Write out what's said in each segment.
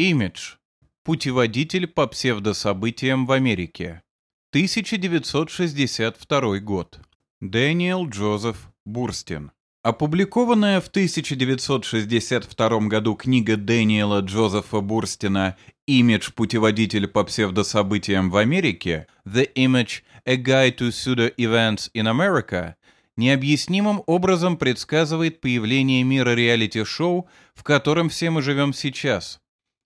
Имидж. Путеводитель по псевдособытиям в Америке. 1962 год. Дэниел Джозеф Бурстин. Опубликованная в 1962 году книга Дэниела Джозефа Бурстина «Имидж. Путеводитель по псевдособытиям в Америке» «The Image. A Guide to Pseudo-Events in America» необъяснимым образом предсказывает появление мира реалити-шоу, в котором все мы живем сейчас.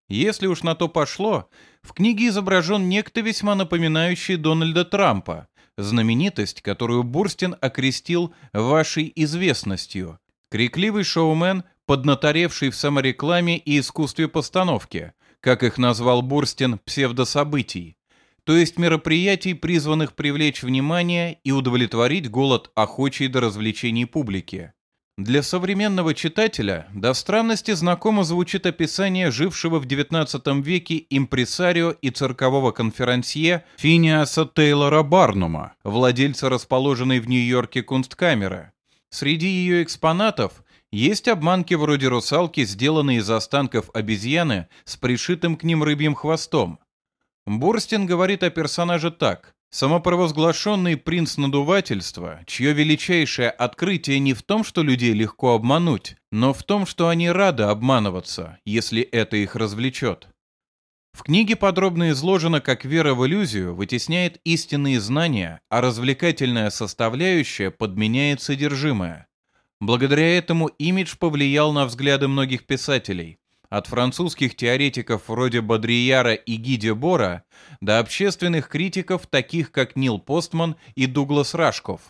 Если уж на то пошло, в книге изображен некто весьма напоминающий Дональда Трампа, знаменитость, которую Бурстин окрестил «вашей известностью», крикливый шоумен, поднаторевший в саморекламе и искусстве постановки, как их назвал Бурстин, псевдособытий то есть мероприятий, призванных привлечь внимание и удовлетворить голод охочей до развлечений публики. Для современного читателя до странности знакомо звучит описание жившего в XIX веке импресарио и циркового конферансье Финиаса Тейлора Барнума, владельца расположенной в Нью-Йорке кунсткамеры. Среди ее экспонатов есть обманки вроде русалки, сделанные из останков обезьяны с пришитым к ним рыбьим хвостом, Бурстин говорит о персонаже так. Самопровозглашенный принц надувательства, чье величайшее открытие не в том, что людей легко обмануть, но в том, что они рады обманываться, если это их развлечет. В книге подробно изложено, как вера в иллюзию вытесняет истинные знания, а развлекательная составляющая подменяет содержимое. Благодаря этому имидж повлиял на взгляды многих писателей – от французских теоретиков вроде Бодрияра и Ги Бора до общественных критиков, таких как Нил Постман и Дуглас Рашков.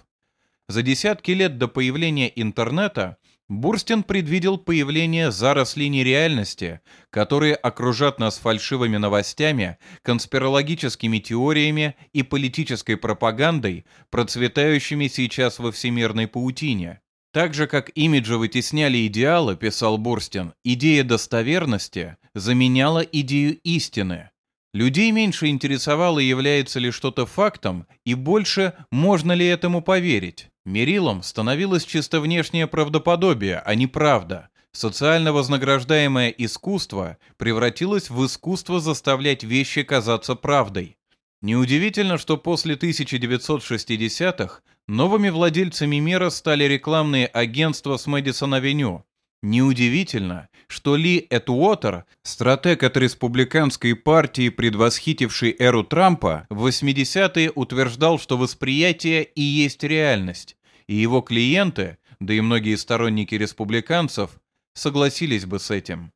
За десятки лет до появления интернета Бурстин предвидел появление зарослей нереальности, которые окружат нас фальшивыми новостями, конспирологическими теориями и политической пропагандой, процветающими сейчас во всемирной паутине. Так же, как имиджи вытесняли идеалы, писал Бурстин, идея достоверности заменяла идею истины. Людей меньше интересовало, является ли что-то фактом, и больше, можно ли этому поверить. Мерилом становилось чисто внешнее правдоподобие, а не правда. Социально вознаграждаемое искусство превратилось в искусство заставлять вещи казаться правдой. Неудивительно, что после 1960-х новыми владельцами мира стали рекламные агентства с Мэдисон-авеню. Неудивительно, что Ли Этуотер, стратег от республиканской партии, предвосхитивший эру Трампа, в 80-е утверждал, что восприятие и есть реальность, и его клиенты, да и многие сторонники республиканцев, согласились бы с этим.